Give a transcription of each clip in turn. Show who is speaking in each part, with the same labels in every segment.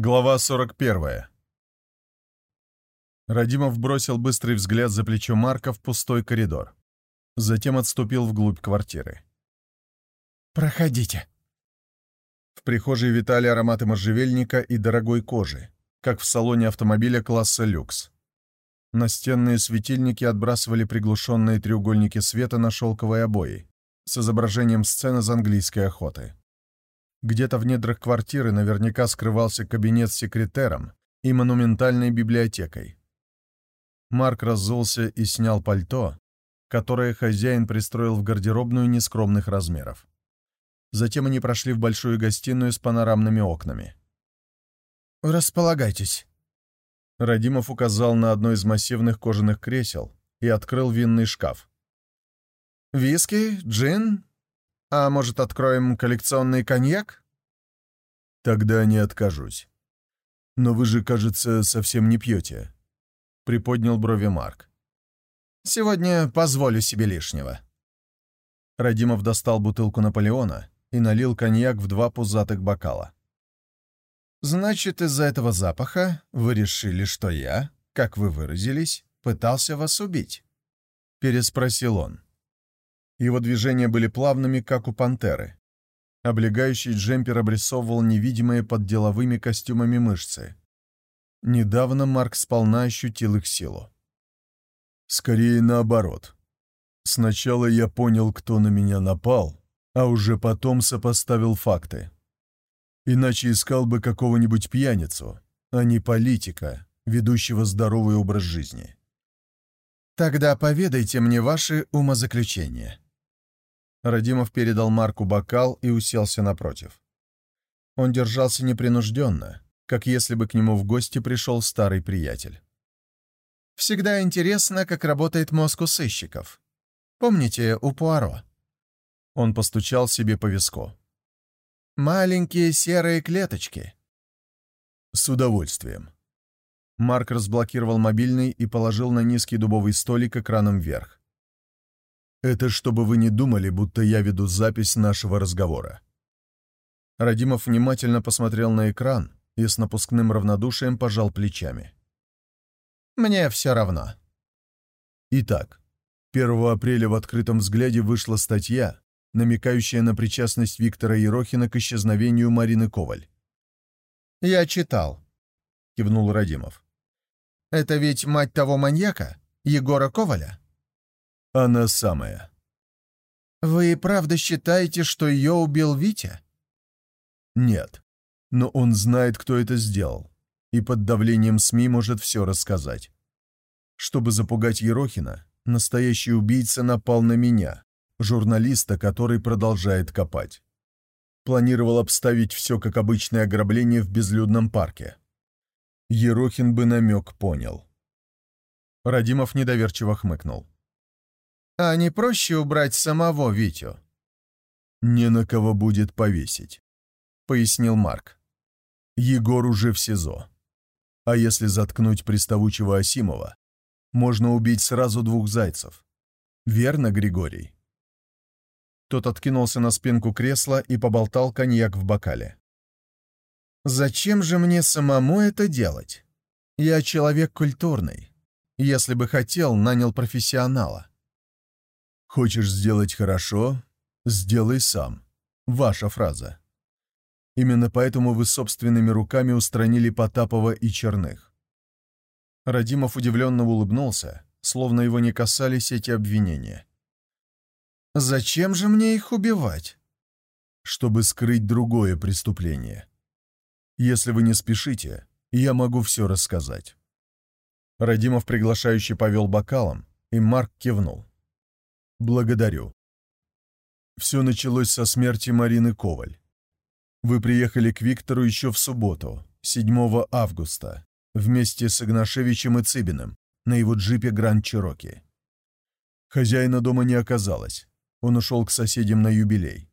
Speaker 1: Глава 41. Радимов бросил быстрый взгляд за плечо Марка в пустой коридор. Затем отступил вглубь квартиры.
Speaker 2: «Проходите».
Speaker 1: В прихожей витали ароматы можжевельника и дорогой кожи, как в салоне автомобиля класса люкс. Настенные светильники отбрасывали приглушенные треугольники света на шелковые обои с изображением сцены из английской охоты. Где-то в недрах квартиры наверняка скрывался кабинет с секретером и монументальной библиотекой. Марк разулся и снял пальто, которое хозяин пристроил в гардеробную нескромных размеров. Затем они прошли в большую гостиную с панорамными окнами.
Speaker 2: «Располагайтесь».
Speaker 1: Радимов указал на одно из массивных кожаных кресел и открыл винный шкаф.
Speaker 2: «Виски? Джин? А может, откроем коллекционный коньяк?»
Speaker 1: «Тогда не откажусь. Но вы же, кажется, совсем не пьете», — приподнял брови Марк.
Speaker 2: «Сегодня позволю себе лишнего».
Speaker 1: Радимов достал бутылку Наполеона и налил коньяк в два пузатых бокала.
Speaker 2: «Значит, из-за этого запаха вы решили, что я, как вы выразились, пытался вас убить?»
Speaker 1: — переспросил он. Его движения были плавными, как у пантеры. Облегающий джемпер обрисовывал невидимые под деловыми костюмами мышцы. Недавно Марк сполна ощутил их силу. Скорее наоборот. Сначала я понял, кто на меня напал, а уже потом сопоставил факты. Иначе искал бы какого-нибудь пьяницу, а не политика, ведущего здоровый образ жизни.
Speaker 2: «Тогда поведайте мне ваши умозаключения»,
Speaker 1: Радимов передал Марку бокал и уселся напротив. Он держался непринужденно, как если бы к нему в гости пришел старый приятель.
Speaker 2: «Всегда интересно, как работает мозг у сыщиков. Помните у Пуаро?»
Speaker 1: Он постучал себе по виску.
Speaker 2: «Маленькие серые клеточки».
Speaker 1: «С удовольствием». Марк разблокировал мобильный и положил на низкий дубовый столик экраном вверх. Это чтобы вы не думали, будто я веду запись нашего разговора. Радимов внимательно посмотрел на экран и с напускным равнодушием пожал плечами.
Speaker 2: «Мне все равно».
Speaker 1: Итак, 1 апреля в открытом взгляде вышла статья, намекающая на причастность Виктора Ерохина к исчезновению Марины Коваль.
Speaker 2: «Я читал», — кивнул Радимов. «Это ведь мать того маньяка, Егора Коваля?»
Speaker 1: Она самая.
Speaker 2: Вы правда считаете, что ее убил Витя?
Speaker 1: Нет. Но он знает, кто это сделал. И под давлением СМИ может все рассказать. Чтобы запугать Ерохина, настоящий убийца напал на меня, журналиста, который продолжает копать. Планировал обставить все как обычное ограбление в безлюдном парке. Ерохин бы намек понял. Радимов недоверчиво хмыкнул.
Speaker 2: А не проще убрать самого Витю?»
Speaker 1: «Не на кого будет повесить», — пояснил Марк. «Егор уже в СИЗО. А если заткнуть приставучего Асимова, можно убить сразу двух зайцев. Верно, Григорий?» Тот откинулся на спинку кресла и поболтал коньяк в бокале.
Speaker 2: «Зачем же мне самому это делать? Я человек культурный. Если бы хотел, нанял профессионала.
Speaker 1: «Хочешь сделать хорошо? Сделай сам». Ваша фраза. Именно поэтому вы собственными руками устранили Потапова и Черных. Радимов удивленно улыбнулся, словно его не касались эти обвинения.
Speaker 2: «Зачем же мне их убивать?»
Speaker 1: «Чтобы скрыть другое преступление. Если вы не спешите, я могу все рассказать». Радимов приглашающе повел бокалом, и Марк кивнул. «Благодарю. Все началось со смерти Марины Коваль. Вы приехали к Виктору еще в субботу, 7 августа, вместе с Игнашевичем и Цыбиным на его джипе Гранд Чироки. Хозяина дома не оказалось, он ушел к соседям на юбилей.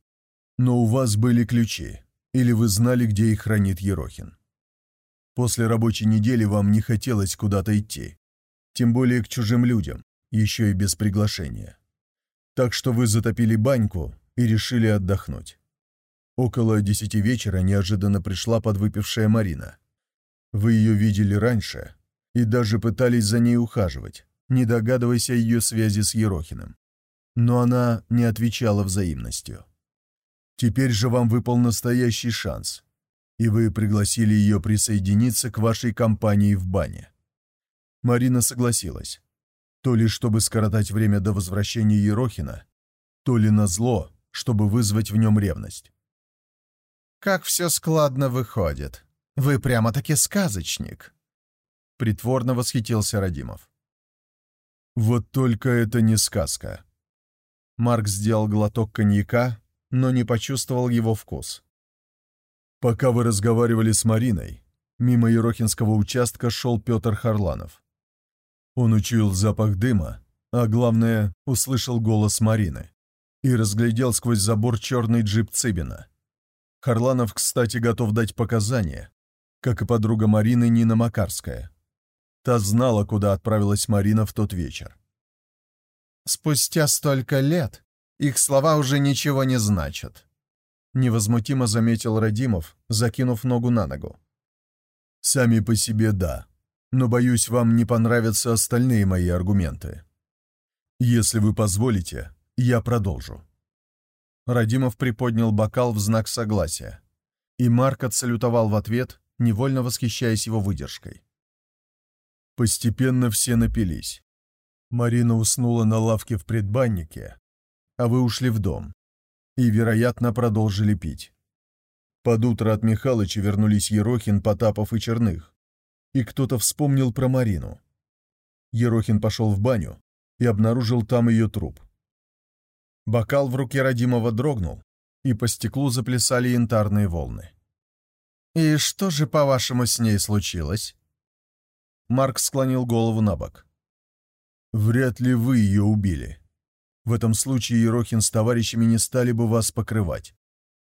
Speaker 1: Но у вас были ключи, или вы знали, где их хранит Ерохин. После рабочей недели вам не хотелось куда-то идти, тем более к чужим людям, еще и без приглашения. Так что вы затопили баньку и решили отдохнуть. Около десяти вечера неожиданно пришла подвыпившая Марина. Вы ее видели раньше и даже пытались за ней ухаживать, не догадываясь о ее связи с Ерохиным. Но она не отвечала взаимностью. Теперь же вам выпал настоящий шанс, и вы пригласили ее присоединиться к вашей компании в бане. Марина согласилась, то ли чтобы скоротать время до возвращения Ерохина, то ли на зло, чтобы вызвать в нем ревность.
Speaker 2: «Как все складно выходит. Вы прямо-таки сказочник», — притворно восхитился Радимов.
Speaker 1: «Вот только это не сказка».
Speaker 2: Марк сделал глоток коньяка, но не почувствовал его вкус.
Speaker 1: «Пока вы разговаривали с Мариной, мимо Ерохинского участка шел Петр Харланов. Он учуял запах дыма, а главное, услышал голос Марины и разглядел сквозь забор черный джип Цыбина. Харланов, кстати, готов дать показания, как и подруга Марины Нина Макарская. Та знала, куда отправилась Марина в тот вечер.
Speaker 2: «Спустя столько лет их слова уже ничего не значат», — невозмутимо заметил Радимов, закинув ногу на ногу.
Speaker 1: «Сами по себе да, но, боюсь, вам не понравятся остальные мои аргументы. Если вы позволите, я продолжу».
Speaker 2: Радимов приподнял бокал в знак согласия, и Марк отсалютовал в ответ, невольно восхищаясь его выдержкой.
Speaker 1: Постепенно все напились. Марина уснула на лавке в предбаннике, а вы ушли в дом и, вероятно, продолжили пить. Под утро от Михалыча вернулись Ерохин, Потапов и Черных, и кто-то вспомнил про Марину. Ерохин пошел в баню и обнаружил там ее труп.
Speaker 2: Бокал в руке родимого дрогнул, и по стеклу заплясали янтарные волны. «И что же, по-вашему, с ней случилось?» Марк склонил голову на бок.
Speaker 1: «Вряд ли вы ее убили. В этом случае Ерохин с товарищами не стали бы вас покрывать.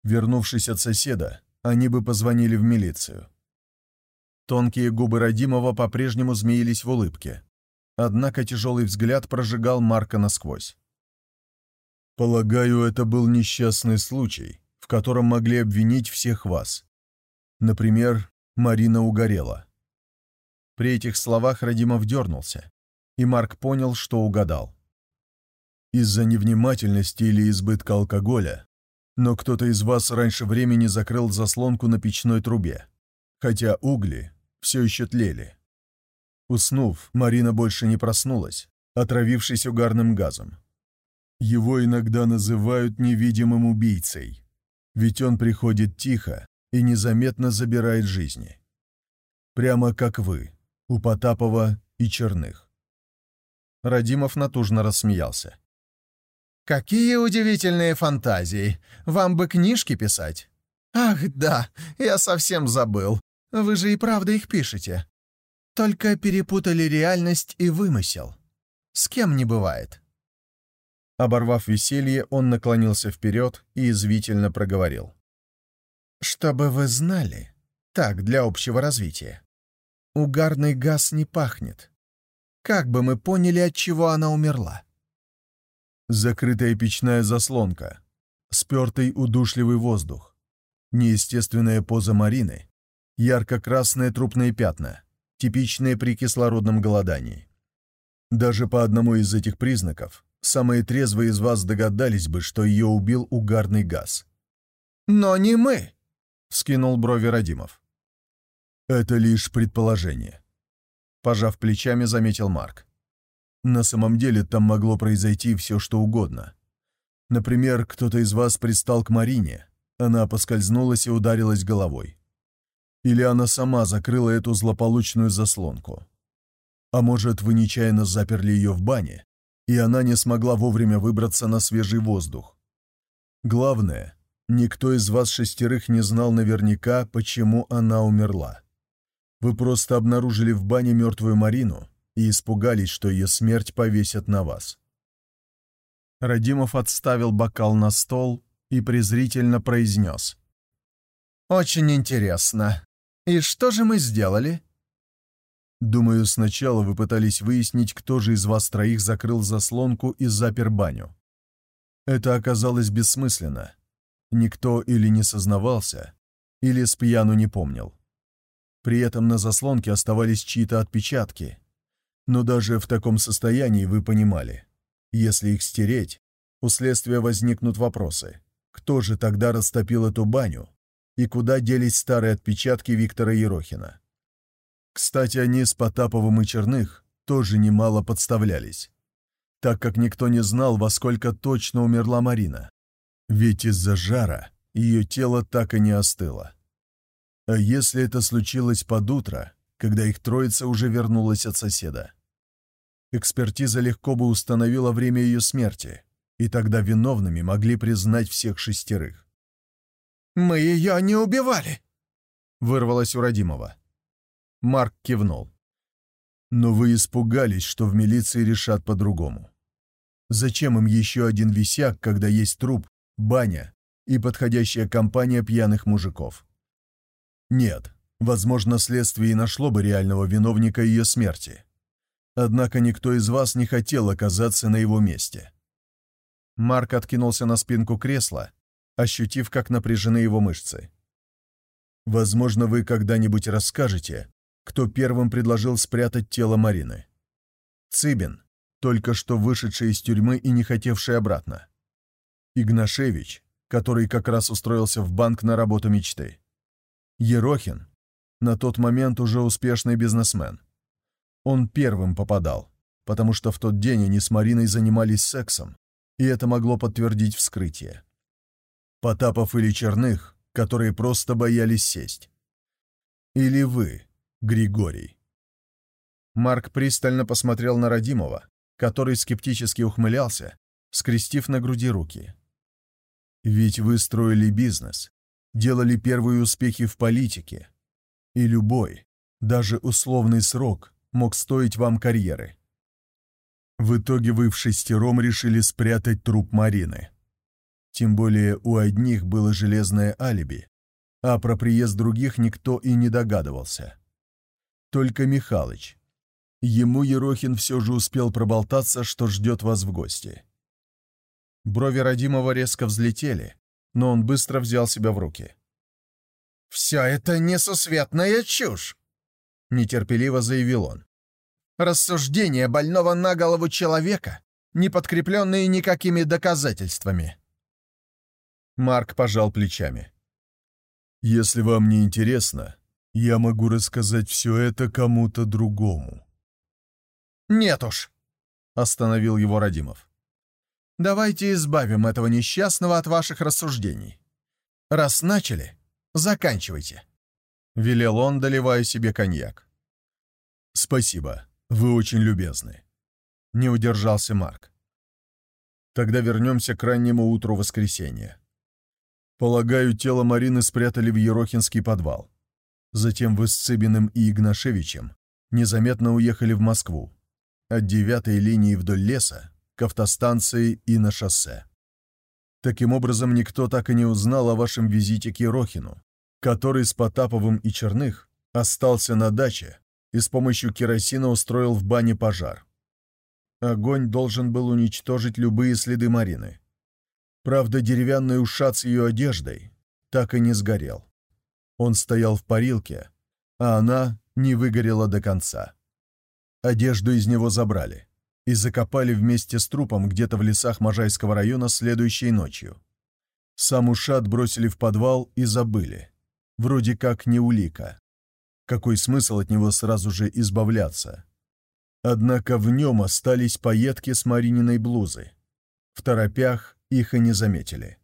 Speaker 1: Вернувшись от соседа, они бы позвонили в милицию».
Speaker 2: Тонкие губы Родимова по-прежнему змеились в улыбке. Однако тяжелый взгляд прожигал Марка насквозь.
Speaker 1: «Полагаю, это был несчастный случай, в котором могли обвинить всех вас. Например, Марина угорела».
Speaker 2: При этих словах Радимов дернулся, и Марк понял, что угадал.
Speaker 1: «Из-за невнимательности или избытка алкоголя, но кто-то из вас раньше времени закрыл заслонку на печной трубе, хотя угли все еще тлели. Уснув, Марина больше не проснулась, отравившись угарным газом. Его иногда называют невидимым убийцей, ведь он приходит тихо и незаметно забирает жизни. Прямо как вы, у Потапова и Черных.
Speaker 2: Радимов натужно рассмеялся. «Какие удивительные фантазии! Вам бы книжки писать!» «Ах, да, я совсем забыл. Вы же и правда их пишете. Только перепутали реальность и вымысел. С кем не бывает». Оборвав веселье, он наклонился вперед и извительно проговорил. «Чтобы вы знали, так, для общего развития, угарный газ не пахнет. Как бы мы поняли, от чего она умерла?»
Speaker 1: Закрытая печная заслонка, спертый удушливый воздух, неестественная поза Марины, ярко-красные трупные пятна, типичные при кислородном голодании. Даже по одному из этих признаков самые трезвые из вас догадались бы, что ее убил угарный газ.
Speaker 2: «Но не мы!» — скинул брови Радимов.
Speaker 1: «Это лишь предположение», — пожав плечами, заметил Марк. «На самом деле там могло произойти все, что угодно. Например, кто-то из вас пристал к Марине, она поскользнулась и ударилась головой. Или она сама закрыла эту злополучную заслонку. А может, вы нечаянно заперли ее в бане, и она не смогла вовремя выбраться на свежий воздух. Главное, никто из вас шестерых не знал наверняка, почему она умерла. Вы просто обнаружили в бане мертвую Марину и испугались, что ее смерть повесят на вас.
Speaker 2: Радимов отставил бокал на стол и презрительно произнес. «Очень интересно. «И что же мы сделали?»
Speaker 1: «Думаю, сначала вы пытались выяснить, кто же из вас троих закрыл заслонку и запер баню. Это оказалось бессмысленно. Никто или не сознавался, или с пьяну не помнил. При этом на заслонке оставались чьи-то отпечатки. Но даже в таком состоянии вы понимали, если их стереть, у следствия возникнут вопросы. Кто же тогда растопил эту баню? И куда делись старые отпечатки Виктора Ерохина? Кстати, они с Потаповым и Черных тоже немало подставлялись, так как никто не знал, во сколько точно умерла Марина. Ведь из-за жара ее тело так и не остыло. А если это случилось под утро, когда их троица уже вернулась от соседа? Экспертиза легко бы установила время ее смерти, и тогда виновными могли признать всех шестерых.
Speaker 2: «Мы ее не убивали!» — вырвалось у Родимова.
Speaker 1: Марк кивнул. «Но вы испугались, что в милиции решат по-другому. Зачем им еще один висяк, когда есть труп, баня и подходящая компания пьяных мужиков? Нет, возможно, следствие и нашло бы реального виновника ее смерти. Однако никто из вас не хотел оказаться на его месте.
Speaker 2: Марк откинулся на спинку кресла, ощутив, как напряжены его мышцы.
Speaker 1: Возможно, вы когда-нибудь расскажете, кто первым предложил спрятать тело Марины. Цыбин, только что вышедший из тюрьмы и не хотевший обратно. Игнашевич, который как раз устроился в банк на работу мечты. Ерохин, на тот момент уже успешный бизнесмен. Он первым попадал, потому что в тот день они с Мариной занимались сексом, и это могло подтвердить вскрытие. Потапов или Черных, которые просто боялись сесть. Или вы, Григорий.
Speaker 2: Марк пристально посмотрел на Родимова, который скептически ухмылялся, скрестив на груди руки.
Speaker 1: «Ведь вы строили бизнес, делали первые успехи в политике. И любой, даже условный срок, мог стоить вам карьеры. В итоге вы в шестером решили спрятать труп Марины. Тем более у одних было железное алиби, а про приезд других никто и не догадывался. Только Михалыч. Ему Ерохин все же успел проболтаться, что ждет вас в гости.
Speaker 2: Брови Родимова резко взлетели, но он быстро взял себя в руки. «Все это несусветная чушь!» — нетерпеливо заявил он. «Рассуждения больного на голову человека, не подкрепленные никакими доказательствами».
Speaker 1: Марк пожал плечами. «Если вам не интересно, я могу рассказать все это кому-то другому».
Speaker 2: «Нет уж», — остановил его Радимов. Давайте избавим этого несчастного от ваших рассуждений. Раз начали, заканчивайте», — велел он, доливая себе коньяк.
Speaker 1: «Спасибо, вы очень любезны», — не удержался Марк. «Тогда вернемся к раннему утру воскресенья. Полагаю, тело Марины спрятали в Ерохинский подвал. Затем вы с Цыбиным и Игнашевичем незаметно уехали в Москву. От девятой линии вдоль леса к автостанции и на шоссе. Таким образом, никто так и не узнал о вашем визите к Ерохину, который с Потаповым и Черных остался на даче и с помощью керосина устроил в бане пожар. Огонь должен был уничтожить любые следы Марины. Правда, деревянный ушат с ее одеждой так и не сгорел. Он стоял в парилке, а она не выгорела до конца. Одежду из него забрали и закопали вместе с трупом где-то в лесах Можайского района следующей ночью. Сам ушат бросили в подвал и забыли. Вроде как не улика. Какой смысл от него сразу же избавляться? Однако в нем остались пайетки с Марининой блузы. В торопях их и не заметили.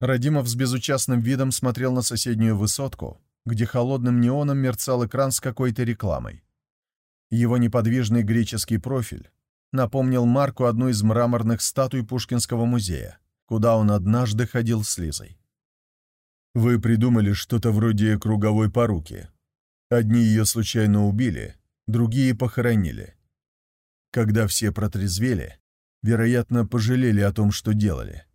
Speaker 2: Радимов с безучастным видом смотрел на соседнюю высотку, где холодным неоном мерцал экран с какой-то рекламой. Его неподвижный греческий профиль напомнил Марку одну из мраморных статуй Пушкинского музея, куда он однажды ходил с Лизой.
Speaker 1: «Вы придумали что-то вроде круговой поруки. Одни ее случайно убили, другие похоронили. Когда все протрезвели, вероятно, пожалели о том, что делали.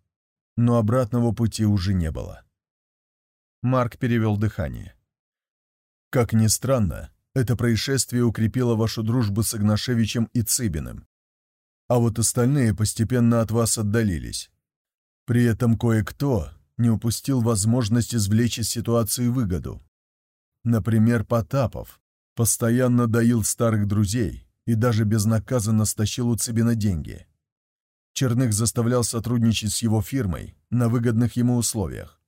Speaker 1: Но обратного пути уже не было».
Speaker 2: Марк перевел дыхание.
Speaker 1: «Как ни странно, это происшествие укрепило вашу дружбу с Игнашевичем и Цыбиным. А вот остальные постепенно от вас отдалились. При этом кое-кто не упустил возможность извлечь из ситуации выгоду. Например, Потапов постоянно доил старых друзей и даже безнаказанно стащил у Цыбина деньги. Черных заставлял сотрудничать с его фирмой на выгодных ему условиях.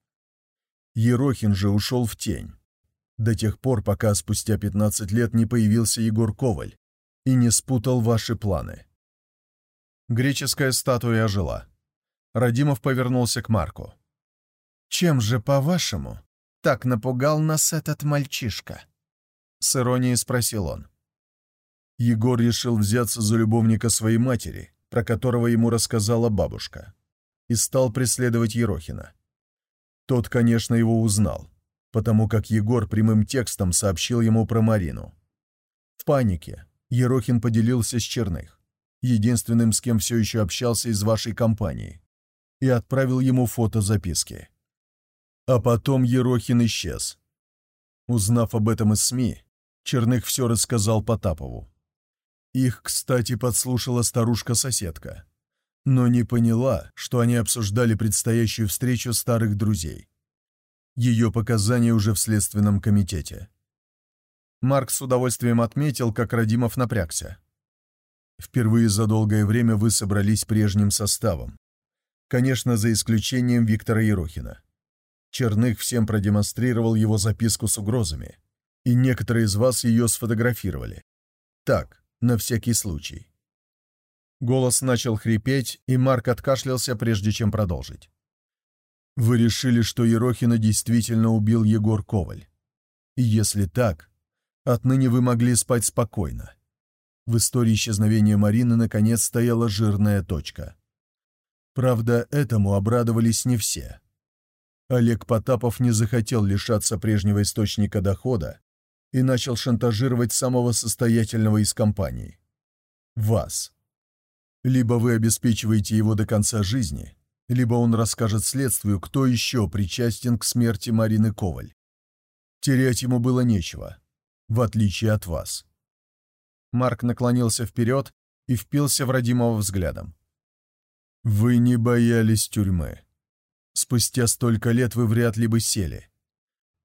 Speaker 1: Ерохин же ушел в тень. До тех пор, пока спустя 15 лет не появился Егор Коваль и не спутал ваши планы. Греческая статуя ожила. Радимов повернулся к Марку.
Speaker 2: «Чем же, по-вашему, так напугал нас этот мальчишка?» С иронией спросил он.
Speaker 1: Егор решил взяться за любовника своей матери, про которого ему рассказала бабушка, и стал преследовать Ерохина. Тот, конечно, его узнал, потому как Егор прямым текстом сообщил ему про Марину. В панике Ерохин поделился с Черных, единственным, с кем все еще общался из вашей компании, и отправил ему фото записки. А потом Ерохин исчез. Узнав об этом из СМИ, Черных все рассказал Потапову. Их, кстати, подслушала старушка-соседка, но не поняла, что они обсуждали предстоящую встречу старых друзей. Ее показания уже в Следственном комитете.
Speaker 2: Марк с удовольствием отметил, как Радимов напрягся.
Speaker 1: Впервые за долгое время вы собрались прежним составом. Конечно, за исключением Виктора Ерохина. Черных всем продемонстрировал его записку с угрозами, и некоторые из вас ее сфотографировали. Так, на всякий случай.
Speaker 2: Голос начал хрипеть, и Марк откашлялся, прежде чем продолжить.
Speaker 1: Вы решили, что Ерохина действительно убил Егор Коваль. И если так, отныне вы могли спать спокойно. В истории исчезновения Марины наконец стояла жирная точка. Правда, этому обрадовались не все. Олег Потапов не захотел лишаться прежнего источника дохода и начал шантажировать самого состоятельного из компаний — вас. Либо вы обеспечиваете его до конца жизни, либо он расскажет следствию, кто еще причастен к смерти Марины Коваль. Терять ему было нечего, в отличие от вас.
Speaker 2: Марк наклонился вперед и впился в Радимова взглядом.
Speaker 1: «Вы не боялись тюрьмы. Спустя столько лет вы вряд ли бы сели.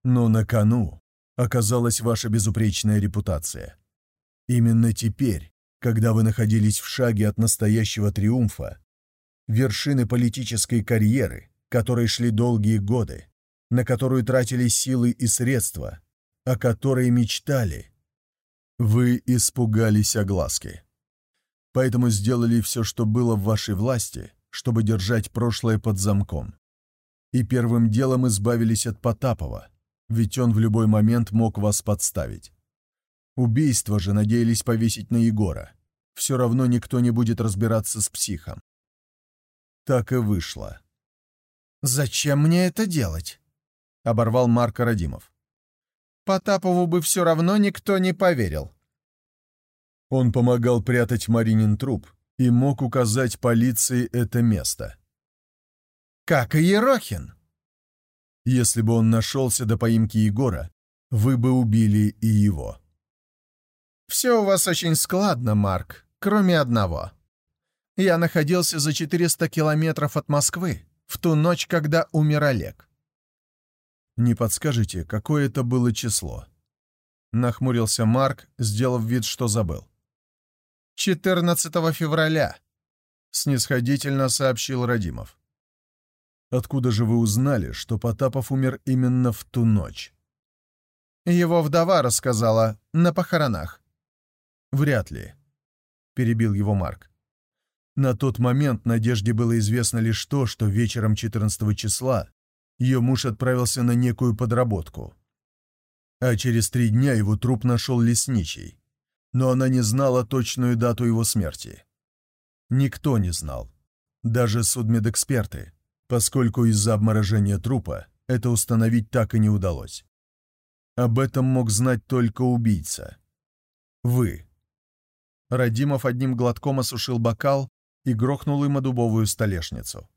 Speaker 1: Но на кону оказалась ваша безупречная репутация. Именно теперь, когда вы находились в шаге от настоящего триумфа, вершины политической карьеры, которой шли долгие годы, на которую тратили силы и средства, о которой мечтали, вы испугались огласки. Поэтому сделали все, что было в вашей власти, чтобы держать прошлое под замком и первым делом избавились от Потапова, ведь он в любой момент мог вас подставить. Убийство же надеялись повесить на Егора. Все равно никто не будет разбираться с психом. Так и вышло.
Speaker 2: «Зачем мне это делать?» — оборвал Марко Радимов. «Потапову бы все равно никто не поверил».
Speaker 1: Он помогал прятать Маринин труп и мог указать полиции это место
Speaker 2: как и Ерохин.
Speaker 1: Если бы он нашелся до поимки Егора, вы бы убили и его.
Speaker 2: Все у вас очень складно, Марк, кроме одного. Я находился за 400 километров от Москвы в ту ночь, когда умер Олег.
Speaker 1: Не подскажете, какое это было число?
Speaker 2: Нахмурился Марк, сделав вид, что забыл. 14 февраля, снисходительно сообщил Радимов.
Speaker 1: Откуда же вы узнали, что Потапов умер именно в ту ночь?
Speaker 2: Его вдова рассказала на похоронах.
Speaker 1: Вряд ли, перебил его Марк. На тот момент Надежде было известно лишь то, что вечером 14 числа ее муж отправился на некую подработку. А через три дня его труп нашел лесничий, но она не знала точную дату его смерти. Никто не знал, даже судмедэксперты поскольку из-за обморожения трупа это установить так и не удалось. Об этом мог знать только убийца. Вы.
Speaker 2: Радимов одним глотком осушил бокал и грохнул им о дубовую столешницу.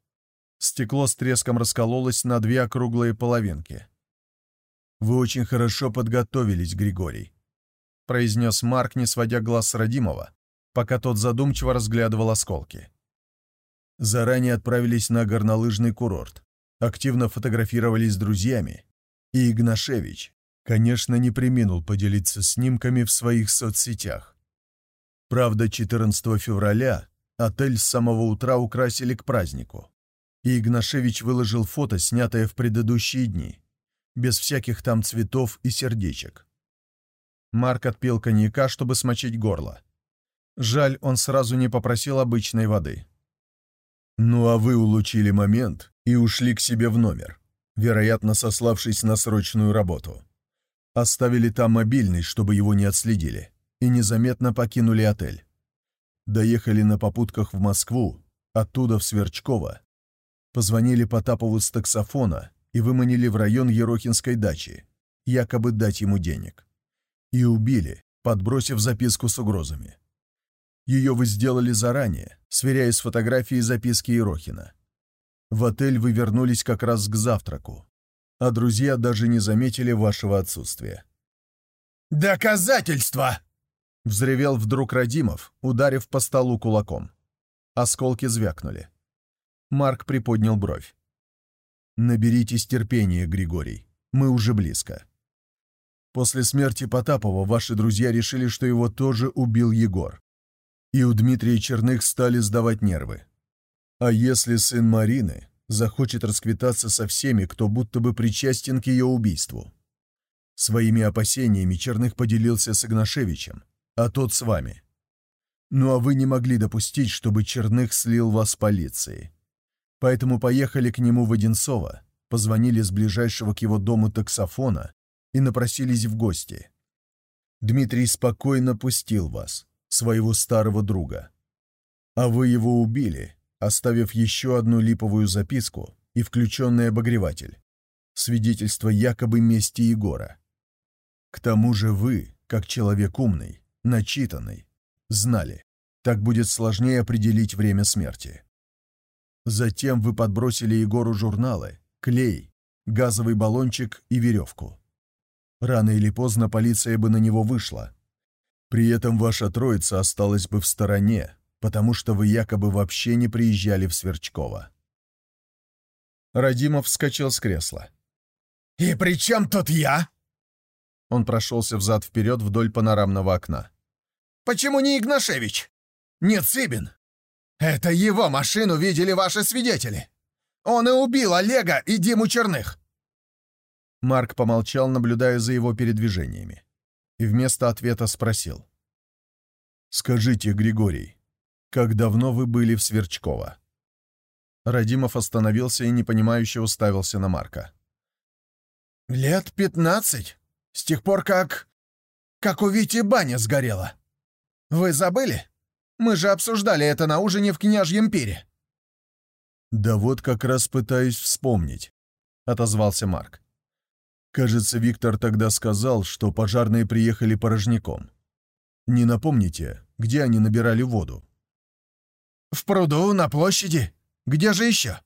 Speaker 2: Стекло с треском раскололось на две округлые половинки.
Speaker 1: «Вы очень хорошо подготовились, Григорий», — произнес Марк, не сводя глаз с Радимова, пока тот задумчиво разглядывал осколки заранее отправились на горнолыжный курорт, активно фотографировались с друзьями, и Игнашевич, Конечно, не приминул поделиться снимками в своих соцсетях. Правда, 14 февраля отель с самого утра украсили к празднику, и Игнашевич выложил фото, снятое в предыдущие дни, без всяких там цветов и сердечек. Марк отпил коньяка, чтобы смочить горло. Жаль, он сразу не попросил обычной воды. «Ну а вы улучили момент и ушли к себе в номер, вероятно, сославшись на срочную работу. Оставили там мобильный, чтобы его не отследили, и незаметно покинули отель. Доехали на попутках в Москву, оттуда в Сверчково. Позвонили Потапову с таксофона и выманили в район Ерохинской дачи, якобы дать ему денег. И убили, подбросив записку с угрозами. Ее вы сделали заранее, сверяя с фотографией записки Ерохина. В отель вы вернулись как раз к завтраку, а друзья даже не заметили вашего отсутствия.
Speaker 2: «Доказательства!» — взревел вдруг Радимов, ударив по столу кулаком. Осколки звякнули. Марк приподнял бровь.
Speaker 1: «Наберитесь терпения, Григорий. Мы уже близко. После смерти Потапова ваши друзья решили, что его тоже убил Егор. И у Дмитрия Черных стали сдавать нервы. А если сын Марины захочет расквитаться со всеми, кто будто бы причастен к ее убийству? Своими опасениями Черных поделился с Игнашевичем, а тот с вами. Ну а вы не могли допустить, чтобы Черных слил вас полиции. Поэтому поехали к нему в Одинцово, позвонили с ближайшего к его дому таксофона и напросились в гости. Дмитрий спокойно пустил вас, своего старого друга. А вы его убили, оставив еще одну липовую записку и включенный обогреватель. Свидетельство якобы мести Егора. К тому же вы, как человек умный, начитанный, знали, так будет сложнее определить время смерти. Затем вы подбросили Егору журналы, клей, газовый баллончик и веревку. Рано или поздно полиция бы на него вышла. При этом ваша троица осталась бы в стороне, потому что вы якобы вообще не приезжали в Сверчково.
Speaker 2: Радимов вскочил с кресла. «И при чем тут я?» Он прошелся взад-вперед вдоль панорамного окна. «Почему не Игнашевич? Не Цыбин? Это его машину видели ваши свидетели. Он и убил Олега и Диму Черных. Марк помолчал, наблюдая за его передвижениями, и вместо ответа спросил.
Speaker 1: «Скажите, Григорий, как давно вы были в Сверчково?»
Speaker 2: Радимов остановился и непонимающе уставился на Марка. «Лет пятнадцать. С тех пор, как... как у Вити баня сгорела. Вы забыли? Мы же обсуждали это на ужине в княжьем пире».
Speaker 1: «Да вот как раз пытаюсь вспомнить», — отозвался Марк. Кажется, Виктор тогда сказал, что пожарные приехали порожняком. Не напомните, где они набирали воду?
Speaker 2: «В пруду, на площади. Где же еще?»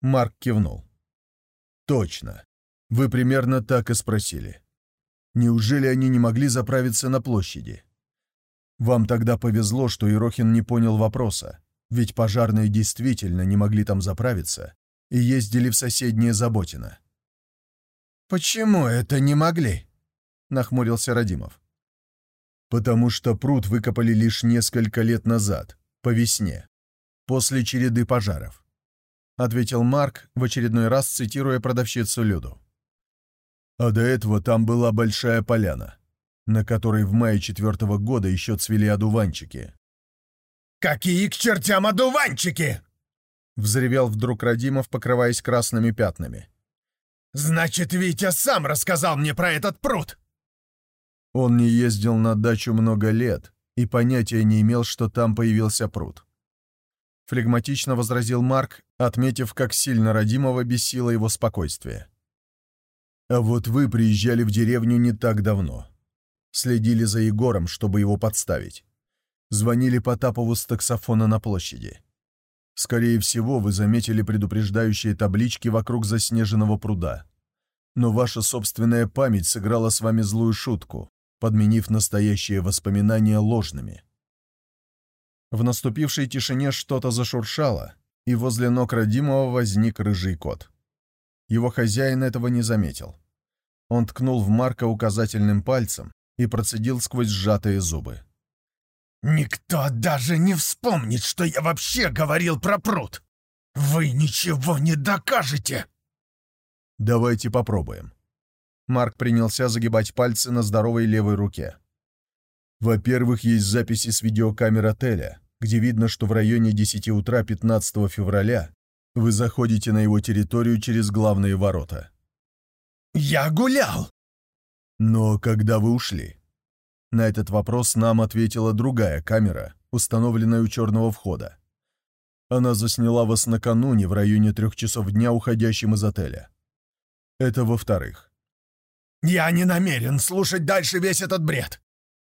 Speaker 1: Марк кивнул. «Точно. Вы примерно так и спросили. Неужели они не могли заправиться на площади? Вам тогда повезло, что Ирохин не понял вопроса, ведь пожарные действительно не могли там заправиться и ездили в соседнее Заботино.
Speaker 2: «Почему это не могли?» — нахмурился Радимов.
Speaker 1: «Потому что пруд выкопали лишь несколько лет назад, по весне, после череды пожаров», — ответил Марк, в очередной раз цитируя продавщицу Люду. «А до этого там была большая поляна, на которой в мае четвертого года еще цвели одуванчики».
Speaker 2: «Какие к чертям одуванчики?» — взревел вдруг Радимов, покрываясь красными пятнами. «Значит, Витя сам рассказал мне про этот пруд!»
Speaker 1: Он не ездил на дачу много лет и понятия не имел, что там появился пруд.
Speaker 2: Флегматично возразил Марк, отметив, как сильно родимого бесило его спокойствие.
Speaker 1: «А вот вы приезжали в деревню не так давно. Следили за Егором, чтобы его подставить. Звонили Потапову с таксофона на площади. Скорее всего, вы заметили предупреждающие таблички вокруг заснеженного пруда. Но ваша собственная память сыграла с вами злую шутку, подменив настоящие воспоминания ложными.
Speaker 2: В наступившей тишине что-то зашуршало, и возле ног родимого возник рыжий кот. Его хозяин этого не заметил.
Speaker 1: Он ткнул в Марка указательным пальцем и процедил сквозь сжатые зубы.
Speaker 2: «Никто даже не вспомнит, что я вообще говорил про пруд! Вы ничего не докажете!»
Speaker 1: «Давайте попробуем». Марк принялся загибать пальцы на здоровой левой руке. Во-первых, есть записи с видеокамер отеля, где видно, что в районе 10 утра 15 февраля вы заходите на его территорию через главные ворота.
Speaker 2: «Я гулял!»
Speaker 1: «Но когда вы ушли?» На этот вопрос нам ответила другая камера, установленная у черного входа. Она засняла вас накануне в районе трех часов дня, уходящим из отеля. Это во-вторых.
Speaker 2: «Я не намерен слушать дальше весь этот бред.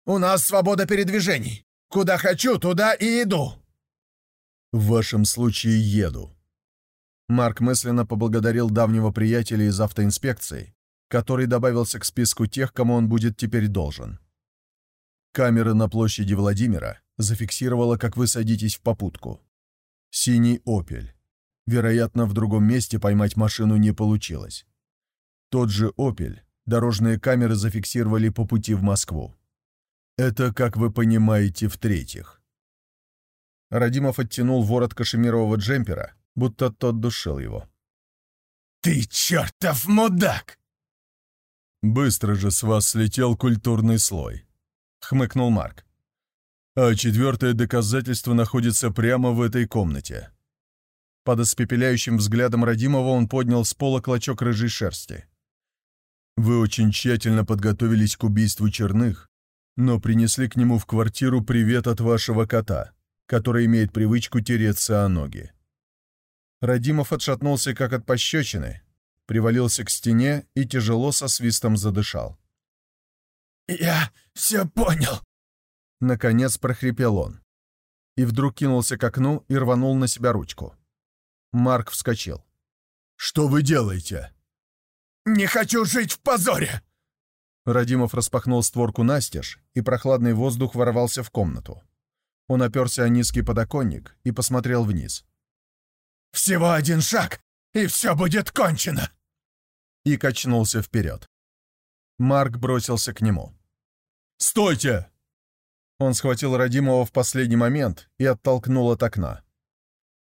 Speaker 2: У нас свобода передвижений. Куда хочу, туда и иду».
Speaker 1: «В вашем случае еду». Марк мысленно поблагодарил давнего приятеля из автоинспекции, который добавился к списку тех, кому он будет теперь должен. Камера на площади Владимира зафиксировала, как вы садитесь в попутку. Синий «Опель». Вероятно, в другом месте поймать машину не получилось. Тот же «Опель» дорожные камеры зафиксировали по пути в Москву. Это, как вы понимаете, в-третьих. Радимов оттянул ворот кашемирового джемпера, будто тот душил его.
Speaker 2: «Ты чертов мудак!»
Speaker 1: «Быстро же с вас слетел культурный слой», — хмыкнул Марк. «А четвертое доказательство находится прямо в этой комнате». Под испепеляющим взглядом Радимова он поднял с пола клочок рыжей шерсти. «Вы очень тщательно подготовились к убийству Черных но принесли к нему в квартиру привет от вашего кота, который имеет привычку тереться о ноги. Радимов отшатнулся, как от пощечины, привалился к стене и тяжело со свистом задышал.
Speaker 2: «Я все понял!»
Speaker 1: Наконец прохрипел он. И вдруг кинулся к окну и рванул на себя ручку. Марк вскочил. «Что вы делаете?»
Speaker 2: «Не хочу жить в позоре!»
Speaker 1: Радимов распахнул створку настежь, и прохладный воздух ворвался в комнату. Он оперся о низкий подоконник и посмотрел вниз.
Speaker 2: «Всего один шаг, и все будет кончено!»
Speaker 1: И качнулся вперед. Марк бросился к нему. «Стойте!» Он схватил Радимова в последний момент и оттолкнул от окна.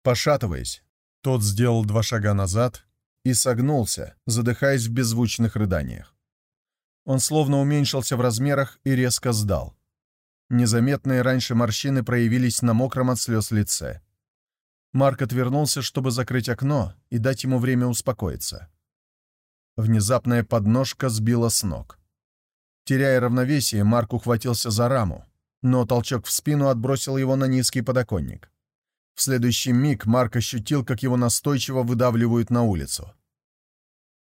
Speaker 1: Пошатываясь, тот сделал два шага назад и согнулся, задыхаясь в беззвучных рыданиях. Он словно уменьшился в размерах и резко сдал. Незаметные раньше морщины проявились на мокром от слез лице. Марк отвернулся, чтобы закрыть окно и дать ему время успокоиться. Внезапная подножка сбила с ног. Теряя равновесие, Марк ухватился за раму, но толчок в спину отбросил его на низкий подоконник. В следующий миг Марк ощутил, как его настойчиво выдавливают на улицу.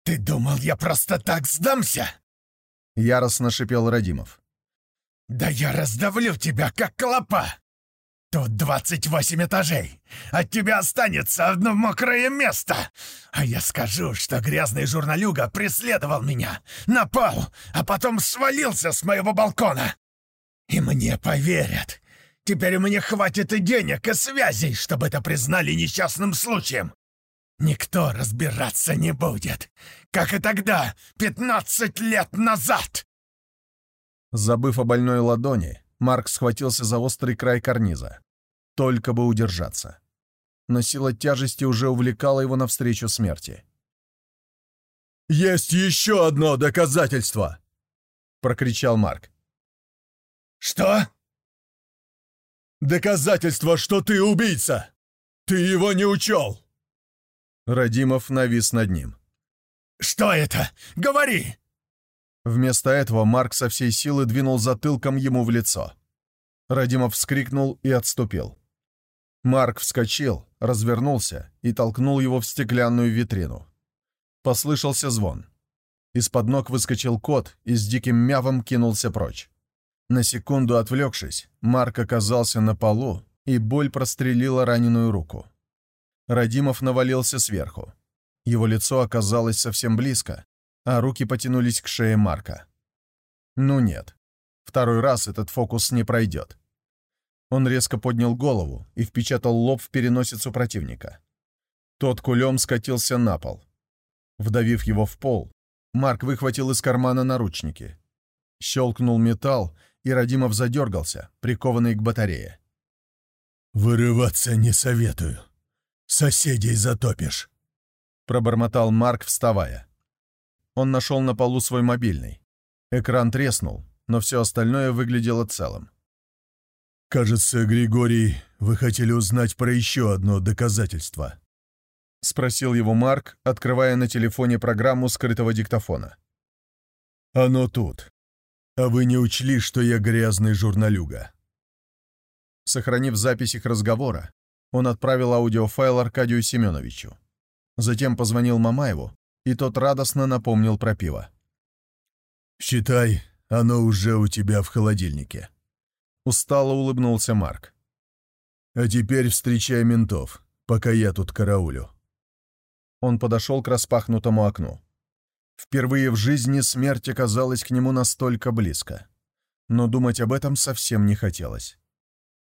Speaker 2: «Ты думал, я просто так сдамся?»
Speaker 1: — яростно шипел Радимов.
Speaker 2: «Да я раздавлю тебя, как клопа! Тут двадцать восемь этажей. От тебя останется одно мокрое место. А я скажу, что грязный журналюга преследовал меня, напал, а потом свалился с моего балкона. И мне поверят. Теперь мне хватит и денег, и связей, чтобы это признали несчастным случаем. Никто разбираться не будет, как и тогда, пятнадцать лет назад!»
Speaker 1: Забыв о больной ладони, Марк схватился за острый край карниза. Только бы удержаться. Но сила тяжести уже увлекала его навстречу смерти. «Есть еще одно доказательство!» — прокричал Марк.
Speaker 2: «Что?»
Speaker 1: «Доказательство, что ты убийца! Ты его не учел!» Радимов навис над ним.
Speaker 2: «Что это? Говори!»
Speaker 1: Вместо этого Марк со всей силы двинул затылком ему в лицо. Радимов вскрикнул и отступил. Марк вскочил, развернулся и толкнул его в стеклянную витрину. Послышался звон. Из-под ног выскочил кот и с диким мявом кинулся прочь. На секунду отвлекшись, Марк оказался на полу, и боль прострелила раненую руку. Радимов навалился сверху. Его лицо оказалось совсем близко, а руки потянулись к шее Марка. Ну нет, второй раз этот фокус не пройдет. Он резко поднял голову и впечатал лоб в переносицу противника. Тот кулем скатился на пол. Вдавив его в пол, Марк выхватил из кармана наручники. Щелкнул металл, и Радимов задергался, прикованный к батарее.
Speaker 3: «Вырываться не советую. Соседей затопишь», —
Speaker 1: пробормотал Марк, вставая. Он нашел на полу свой мобильный. Экран треснул, но все остальное выглядело целым.
Speaker 3: «Кажется, Григорий, вы хотели узнать про еще одно доказательство», —
Speaker 1: спросил его Марк, открывая на телефоне программу скрытого диктофона.
Speaker 3: «Оно тут. А вы не учли, что я грязный журналюга?»
Speaker 1: Сохранив запись их разговора, он отправил аудиофайл Аркадию Семеновичу. Затем позвонил Мамаеву, и тот радостно напомнил про пиво.
Speaker 3: «Считай, оно уже у тебя в холодильнике»,
Speaker 1: Устало улыбнулся Марк.
Speaker 3: «А теперь встречай ментов, пока я тут караулю».
Speaker 1: Он подошел к распахнутому окну. Впервые в жизни смерть оказалась к нему настолько близко. Но думать об этом совсем не хотелось.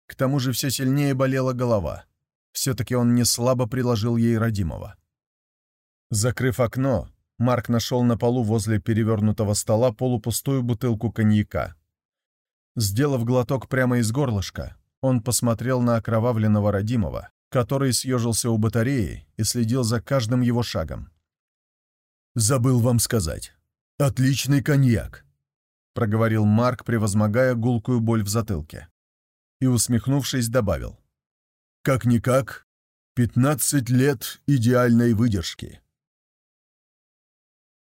Speaker 1: К тому же все сильнее болела голова. Все-таки он не слабо приложил ей родимого. Закрыв окно, Марк нашел на полу возле перевернутого стола полупустую бутылку коньяка. Сделав глоток прямо из горлышка, он посмотрел на окровавленного родимого, который съежился у батареи и следил за каждым его шагом.
Speaker 3: «Забыл вам сказать. Отличный коньяк», —
Speaker 1: проговорил Марк, превозмогая гулкую боль в затылке. И, усмехнувшись, добавил.
Speaker 3: «Как-никак, 15 лет идеальной выдержки».